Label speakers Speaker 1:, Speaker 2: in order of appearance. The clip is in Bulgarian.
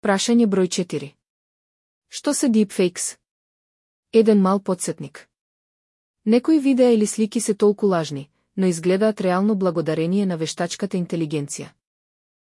Speaker 1: Прашање број 4. Што се дипфейкс? Еден мал подсетник. Некои видеа или слики се толку лажни, но изгледаат реално благодарение на вештачката интелигенција.